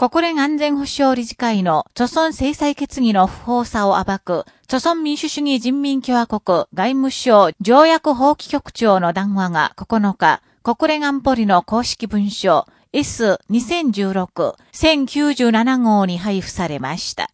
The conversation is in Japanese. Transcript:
国連安全保障理事会の著村制裁決議の不法さを暴く、著村民主主義人民共和国外務省条約法規局長の談話が9日、国連安保理の公式文書 S2016-1097 号に配布されました。